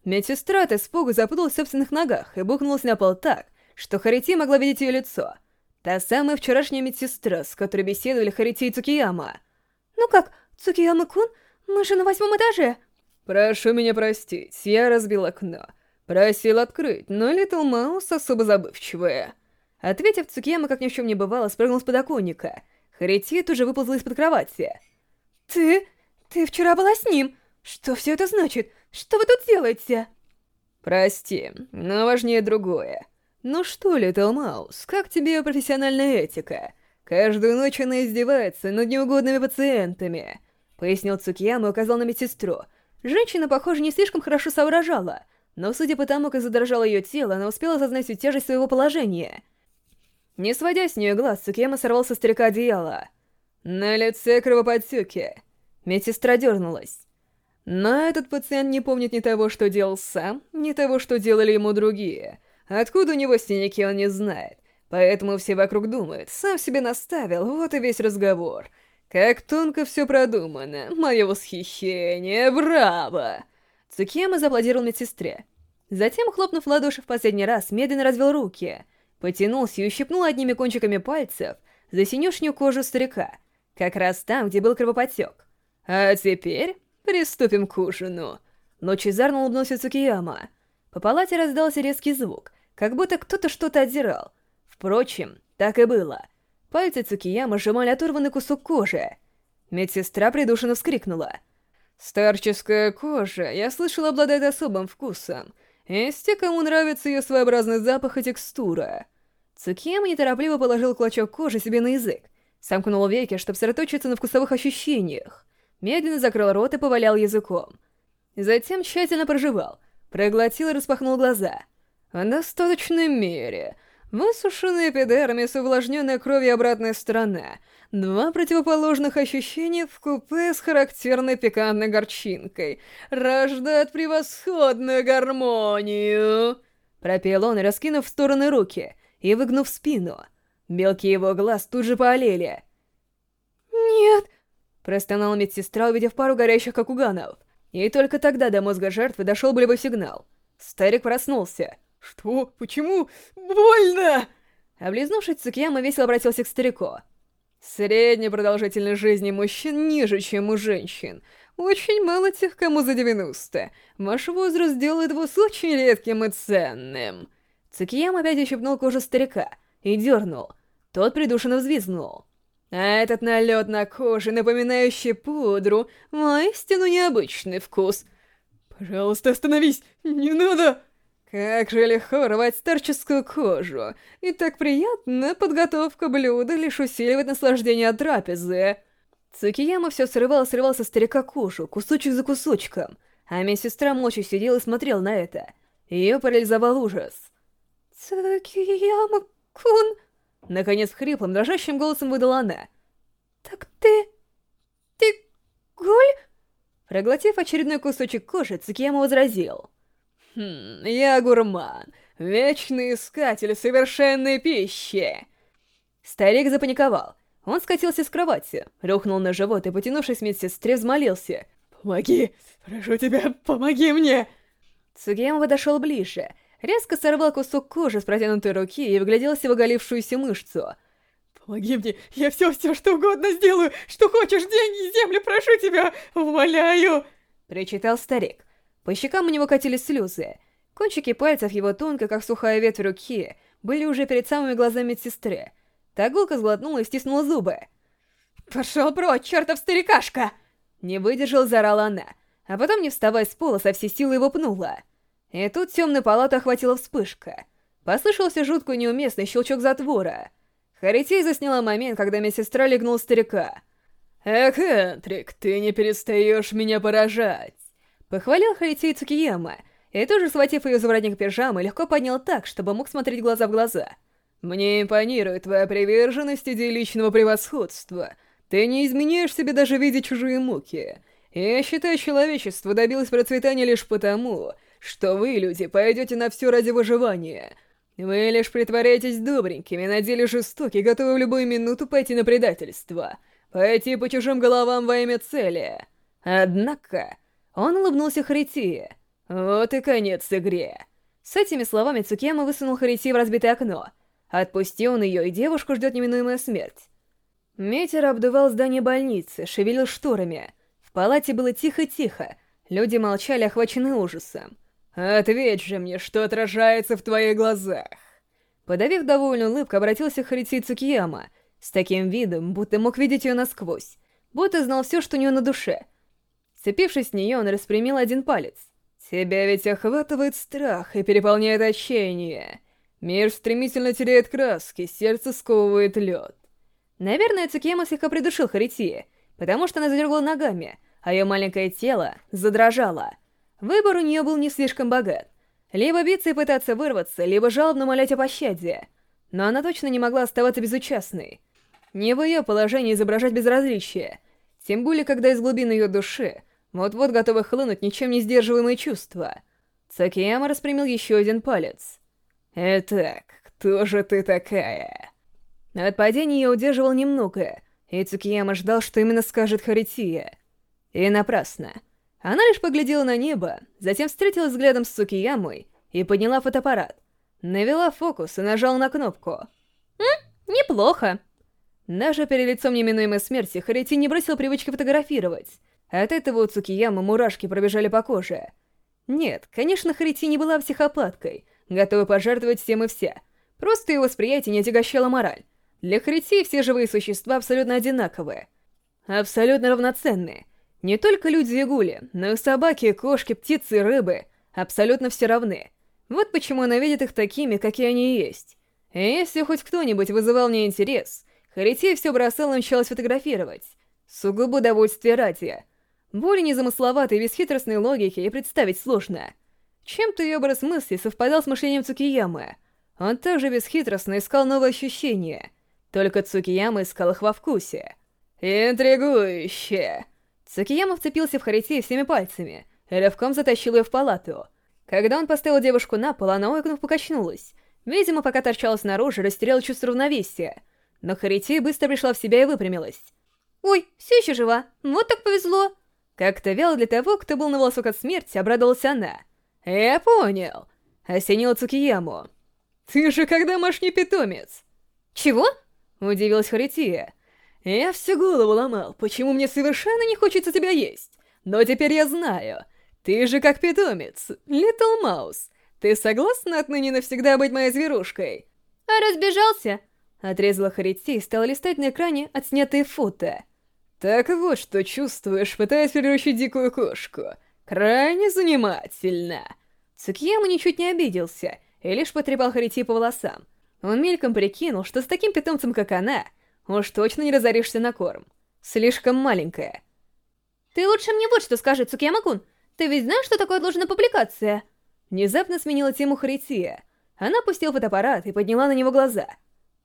Медсестра от испуга запуталась в собственных ногах и бухнулась на пол так, что Харити могла видеть ее лицо — Та самая вчерашняя медсестра, с которой беседовали Харити и Цукияма. «Ну как, Цукияма-кун? Мы же на восьмом этаже!» «Прошу меня простить, я разбил окно. Просил открыть, но Little Mouse особо забывчивая». Ответив, Цукияма, как ни в чем не бывало, спрыгнул с подоконника. Харити тут же выползла из-под кровати. «Ты... ты вчера была с ним? Что все это значит? Что вы тут делаете?» «Прости, но важнее другое. «Ну что, Little Mouse, как тебе профессиональная этика? Каждую ночь она издевается над неугодными пациентами», — пояснил Цукияма и указал на медсестру. Женщина, похоже, не слишком хорошо соображала, но судя по тому, как задрожало ее тело, она успела осознать всю тяжесть своего положения. Не сводя с нее глаз, Цукияма сорвал со старика одеяло. На лице кровоподтеки. Медсестра дернулась. Но этот пациент не помнит ни того, что делал сам, ни того, что делали ему другие — Откуда у него синяки, он не знает. Поэтому все вокруг думают, сам себе наставил, вот и весь разговор. Как тонко все продумано, мое восхищение, браво! Цукияма зааплодировал медсестре. Затем, хлопнув в ладоши в последний раз, медленно развел руки, потянулся и ущипнул одними кончиками пальцев за синюшнюю кожу старика, как раз там, где был кровоподтек. А теперь приступим к ужину. Лучезарно улыбнулся Цукияма. По палате раздался резкий звук, как будто кто-то что-то отдирал. Впрочем, так и было. Пальцы Цукияма сжимали оторванный кусок кожи. Медсестра придушенно вскрикнула. «Старческая кожа, я слышала, обладает особым вкусом. Есть те, кому нравится ее своеобразный запах и текстура». Цукияма неторопливо положил клочок кожи себе на язык, Сомкнул веки, чтобы сосредоточиться на вкусовых ощущениях. Медленно закрыл рот и повалял языком. Затем тщательно проживал, проглотил и распахнул глаза. В достаточной мере. Высушенная эпидермис увлажненная кровью обратная сторона. Два противоположных ощущения в купе с характерной пикантной горчинкой. Рождают превосходную гармонию. Пропел он, раскинув в стороны руки и выгнув спину. Белки его глаз тут же поолели. «Нет!» — простонала медсестра, увидев пару горящих кокуганов. И только тогда до мозга жертвы дошел болевой сигнал. Старик проснулся. «Что? Почему? Больно!» Облизнувшись, Цукьяма весело обратился к старику. «Средняя продолжительность жизни мужчин ниже, чем у женщин. Очень мало тех, кому за 90. Ваш возраст делает вас очень редким и ценным». Цукьяма опять ощипнул кожу старика и дернул. Тот придушенно взвизгнул. А этот налет на коже, напоминающий пудру, воистину необычный вкус. «Пожалуйста, остановись! Не надо!» Как же легко рвать старческую кожу. И так приятно, подготовка блюда лишь усиливает наслаждение от трапезы. Цукияма все срывал срывал со старика кожу, кусочек за кусочком. А медсестра молча сидела и смотрела на это. Ее парализовал ужас. «Цукияма-кун...» Наконец хриплым, дрожащим голосом выдала она. «Так ты... ты... гуль?» Проглотив очередной кусочек кожи, Цукияма возразил. «Хм, я гурман, вечный искатель совершенной пищи!» Старик запаниковал. Он скатился с кровати, рухнул на живот и, потянувшись медсестре, взмолился. «Помоги! Прошу тебя, помоги мне!» Цугема подошел ближе, резко сорвал кусок кожи с протянутой руки и вгляделся в оголившуюся мышцу. «Помоги мне, я все-все, что угодно сделаю, что хочешь, деньги, землю, прошу тебя, умоляю!» Причитал старик. По щекам у него катились слезы. Кончики пальцев его тонко, как сухая ветвь руки, были уже перед самыми глазами сестры. Тагулка сглотнула и стиснула зубы. «Пошел прочь, чертов старикашка!» Не выдержал, заорала она, а потом, не вставая с пола, со всей силы его пнула. И тут темную палату охватила вспышка. Послышался жуткий неуместный щелчок затвора. Харитей засняла момент, когда медсестра легнула старика. «Эх, Энтрик, ты не перестаешь меня поражать!» Похвалил Харитей Цукияма, и тоже, схватив ее за воротник пижамы, легко поднял так, чтобы мог смотреть глаза в глаза. «Мне импонирует твоя приверженность идее личного превосходства. Ты не изменяешь себе даже видя чужие муки. Я считаю, человечество добилось процветания лишь потому, что вы, люди, пойдете на все ради выживания. Вы лишь притворяетесь добренькими, на деле жестоки, готовы в любую минуту пойти на предательство, пойти по чужим головам во имя цели. Однако, он улыбнулся Харитии. Вот и конец игре. С этими словами Цукема высунул Харитии в разбитое окно. Отпустил он ее, и девушку ждет неминуемая смерть. Метер обдувал здание больницы, шевелил шторами. В палате было тихо-тихо, люди молчали, охваченные ужасом. «Ответь же мне, что отражается в твоих глазах!» Подавив довольную улыбку, обратился к Харитси Цукияма, с таким видом, будто мог видеть ее насквозь, будто знал все, что у нее на душе. Цепившись в нее, он распрямил один палец. «Тебя ведь охватывает страх и переполняет отчаяние. Мир стремительно теряет краски, сердце сковывает лед». Наверное, Цукияма слегка придушил Харитии, потому что она задергала ногами, а ее маленькое тело задрожало — Выбор у нее был не слишком богат. Либо биться и пытаться вырваться, либо жалобно молять о пощаде. Но она точно не могла оставаться безучастной. Не в ее положении изображать безразличие. Тем более, когда из глубин ее души вот-вот готовы хлынуть ничем не сдерживаемые чувства. Цакияма распрямил еще один палец. «Итак, кто же ты такая?» От падения ее удерживал немного, и Цукияма ждал, что именно скажет Харития. И напрасно. Она лишь поглядела на небо, затем встретилась взглядом с Цукиямой и подняла фотоаппарат. Навела фокус и нажала на кнопку. «М, неплохо!» Даже перед лицом неминуемой смерти Харити не бросил привычки фотографировать. От этого у Цукиямы мурашки пробежали по коже. Нет, конечно, Харити не была психопаткой, готовой пожертвовать всем и вся. Просто его восприятие не отягощало мораль. Для Харити все живые существа абсолютно одинаковые. Абсолютно равноценные — не только люди и гули, но и собаки, кошки, птицы и рыбы абсолютно все равны. Вот почему она видит их такими, какие они есть. И если хоть кто-нибудь вызывал мне интерес, Харития все бросала и началась фотографировать. Сугубо удовольствие ради. Более незамысловатой бесхитростной логики и представить сложно. Чем-то ее образ мысли совпадал с мышлением Цукиямы. Он также бесхитростно искал новые ощущения. Только Цукияма искал их во вкусе. «Интригующе!» Цукияма вцепился в Харитея всеми пальцами и рывком затащил ее в палату. Когда он поставил девушку на пол, она, ойкнув, покачнулась. Видимо, пока торчала снаружи, растеряла чувство равновесия. Но Харитея быстро пришла в себя и выпрямилась. «Ой, все еще жива. Вот так повезло!» Как-то вяло для того, кто был на волосок от смерти, обрадовалась она. «Я понял!» — осенила Цукияму. «Ты же как домашний питомец!» «Чего?» — удивилась Харития. «Я всю голову ломал, почему мне совершенно не хочется тебя есть. Но теперь я знаю. Ты же как питомец, Литл Маус. Ты согласна отныне навсегда быть моей зверушкой?» «А разбежался?» Отрезала Харити и стала листать на экране отснятые фото. «Так вот, что чувствуешь, пытаясь приручить дикую кошку. Крайне занимательно!» Цукьяма ничуть не обиделся и лишь потрепал Харити по волосам. Он мельком прикинул, что с таким питомцем, как она, уж точно не разоришься на корм. Слишком маленькая. «Ты лучше мне вот что скажи, Цукьяма-кун. Ты ведь знаешь, что такое отложена публикация?» Внезапно сменила тему Харития. Она опустила фотоаппарат и подняла на него глаза —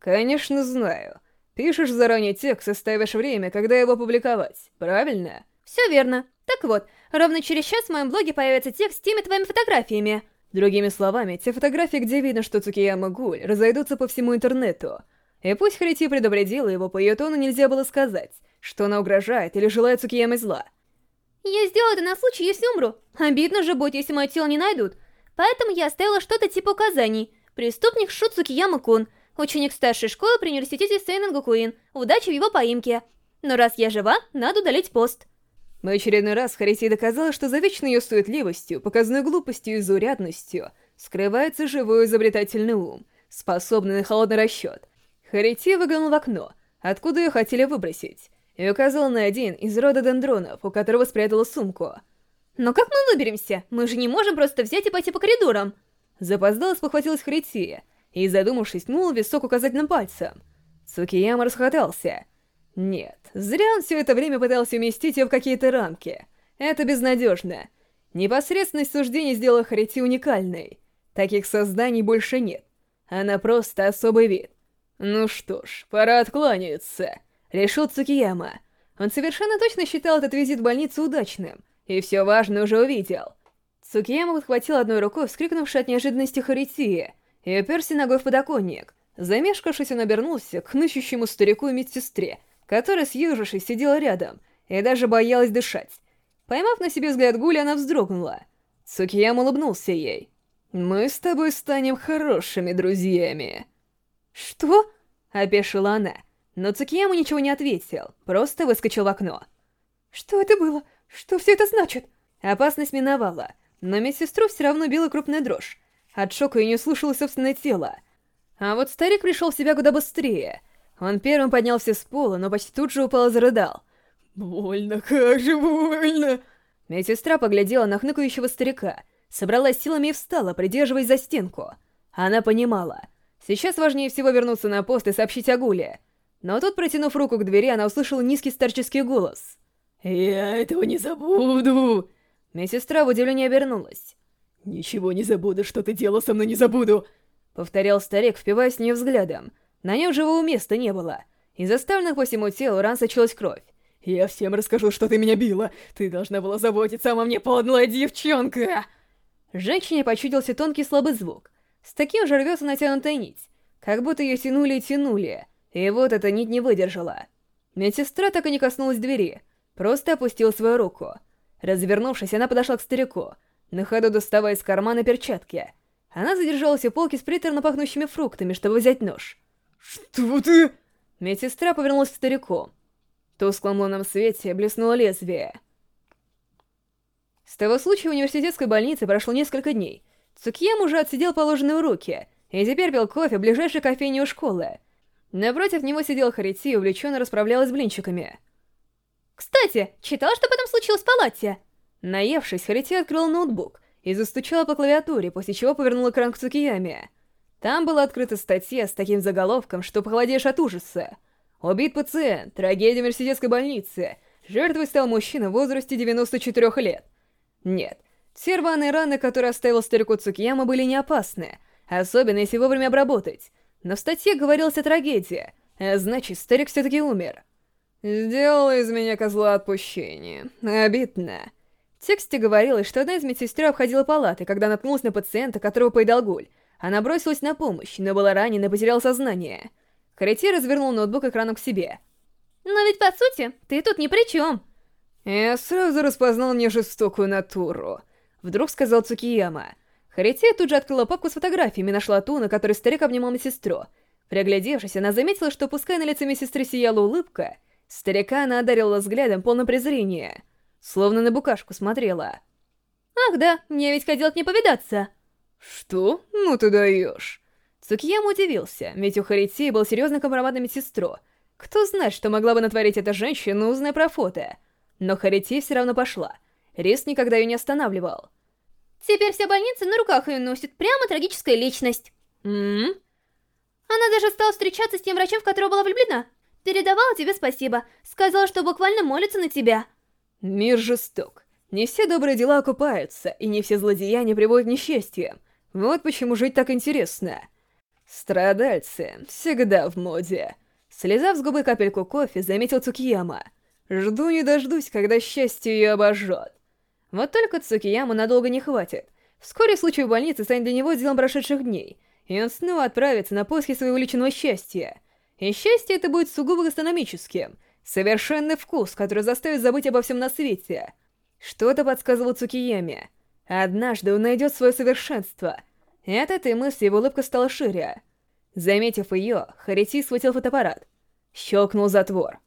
«Конечно знаю. Пишешь заранее текст и ставишь время, когда его публиковать, правильно?» «Все верно. Так вот, ровно через час в моем блоге появится текст с теми твоими фотографиями». Другими словами, те фотографии, где видно, что Цукияма Гуль, разойдутся по всему интернету. И пусть Харити предупредила его, по ее тону нельзя было сказать, что она угрожает или желает Цукияме зла. «Я сделаю это на случай, если умру. Обидно же будет, если мое тело не найдут. Поэтому я оставила что-то типа указаний. Преступник Шу Цукияма-кун — Ученик старшей школы при университете Сейнен Гокуин. Удачи в его поимке. Но раз я жива, надо удалить пост. В очередной раз Харисей доказала, что за вечной ее суетливостью, показной глупостью и заурядностью скрывается живой изобретательный ум, способный на холодный расчет. Харити выглянул в окно, откуда ее хотели выбросить, и указал на один из рода дендронов, у которого спрятала сумку. «Но как мы выберемся? Мы же не можем просто взять и пойти по коридорам!» Запоздалась похватилась Харития, и, задумавшись, ткнул висок указательным пальцем. Цукияма расхватался. Нет, зря он все это время пытался уместить ее в какие-то рамки. Это безнадежно. Непосредственность суждений сделала Харити уникальной. Таких созданий больше нет. Она просто особый вид. Ну что ж, пора откланяться, решил Цукияма. Он совершенно точно считал этот визит в больницу удачным, и все важное уже увидел. Цукияма подхватил одной рукой, вскрикнувший от неожиданности Харитии, и оперся ногой в подоконник. Замешкавшись, он обернулся к хнычущему старику и медсестре, которая, съежившись, сидела рядом и даже боялась дышать. Поймав на себе взгляд Гули, она вздрогнула. Цукиям улыбнулся ей. «Мы с тобой станем хорошими друзьями». «Что?» — опешила она. Но Цукияму ничего не ответил, просто выскочил в окно. «Что это было? Что все это значит?» Опасность миновала, но медсестру все равно била крупная дрожь. От шока я не слушала собственное тело. А вот старик пришел в себя куда быстрее. Он первым поднялся с пола, но почти тут же упал и зарыдал. «Больно, как же больно!» Медсестра поглядела на хныкающего старика, собралась силами и встала, придерживаясь за стенку. Она понимала. Сейчас важнее всего вернуться на пост и сообщить о Гуле. Но тут, протянув руку к двери, она услышала низкий старческий голос. «Я этого не забуду!» Медсестра в удивлении обернулась. «Ничего не забуду, что ты делал со мной не забуду!» Повторял старик, впиваясь в нее взглядом. На нем живого места не было. Из оставленных по всему телу ран сочилась кровь. «Я всем расскажу, что ты меня била! Ты должна была заботиться обо мне, подлая девчонка!» Женщине почудился тонкий слабый звук. С таким же рвется натянутая нить. Как будто ее тянули и тянули. И вот эта нить не выдержала. Медсестра так и не коснулась двери. Просто опустила свою руку. Развернувшись, она подошла к старику на ходу доставая из кармана перчатки. Она задержалась у полки с приторно пахнущими фруктами, чтобы взять нож. «Что ты...» Медсестра повернулась к старику. В тусклом лунном свете блеснуло лезвие. С того случая в университетской больнице прошло несколько дней. Цукьям уже отсидел положенные уроки, и теперь пил кофе в ближайшей кофейне у школы. Напротив него сидел Харити и увлеченно расправлялась блинчиками. «Кстати, читал, что потом случилось в палате?» Наевшись, Харити открыл ноутбук и застучала по клавиатуре, после чего повернул экран к Цукияме. Там была открыта статья с таким заголовком, что похолодеешь от ужаса. Убит пациент, трагедия университетской больнице. Жертвой стал мужчина в возрасте 94 лет. Нет, те рваные раны, которые оставил старику Цукияма, были не опасны, особенно если вовремя обработать. Но в статье говорилось о трагедии, а значит, старик все-таки умер. «Сделала из меня козла отпущения. Обидно». В тексте говорилось, что одна из медсестер обходила палаты, когда наткнулась на пациента, которого поедал гуль. Она бросилась на помощь, но была ранена и потеряла сознание. Карите развернул ноутбук экраном к себе. «Но ведь, по сути, ты тут ни при чем!» «Я сразу распознал мне жестокую натуру», — вдруг сказал Цукияма. Харите тут же открыла папку с фотографиями и нашла ту, на которой старик обнимал медсестру. Приглядевшись, она заметила, что пускай на лице медсестры сияла улыбка, старика она одарила взглядом полным презрения, словно на букашку смотрела. «Ах да, мне ведь хотел к ней повидаться!» «Что? Ну ты даешь!» Цукияма удивился, ведь у Харити был серьезный компромат на медсестру. Кто знает, что могла бы натворить эта женщина, узнай про фото. Но Харити все равно пошла. Рис никогда ее не останавливал. Теперь вся больница на руках ее носит, прямо трагическая личность. М, Она даже стала встречаться с тем врачом, в которого была влюблена. Передавала тебе спасибо, сказала, что буквально молится на тебя. Мир жесток. Не все добрые дела окупаются, и не все злодеяния приводят к несчастью. Вот почему жить так интересно. Страдальцы всегда в моде. Слезав с губы капельку кофе, заметил Цукияма. Жду не дождусь, когда счастье ее обожжет. Вот только Цукияму надолго не хватит. Вскоре случай в больнице станет для него делом прошедших дней, и он снова отправится на поиски своего личного счастья. И счастье это будет сугубо гастрономическим, совершенный вкус, который заставит забыть обо всем на свете. Что-то подсказывало Цукияме. Однажды он найдет свое совершенство. И от этой мысли его улыбка стала шире. Заметив ее, Харити схватил фотоаппарат. Щелкнул затвор.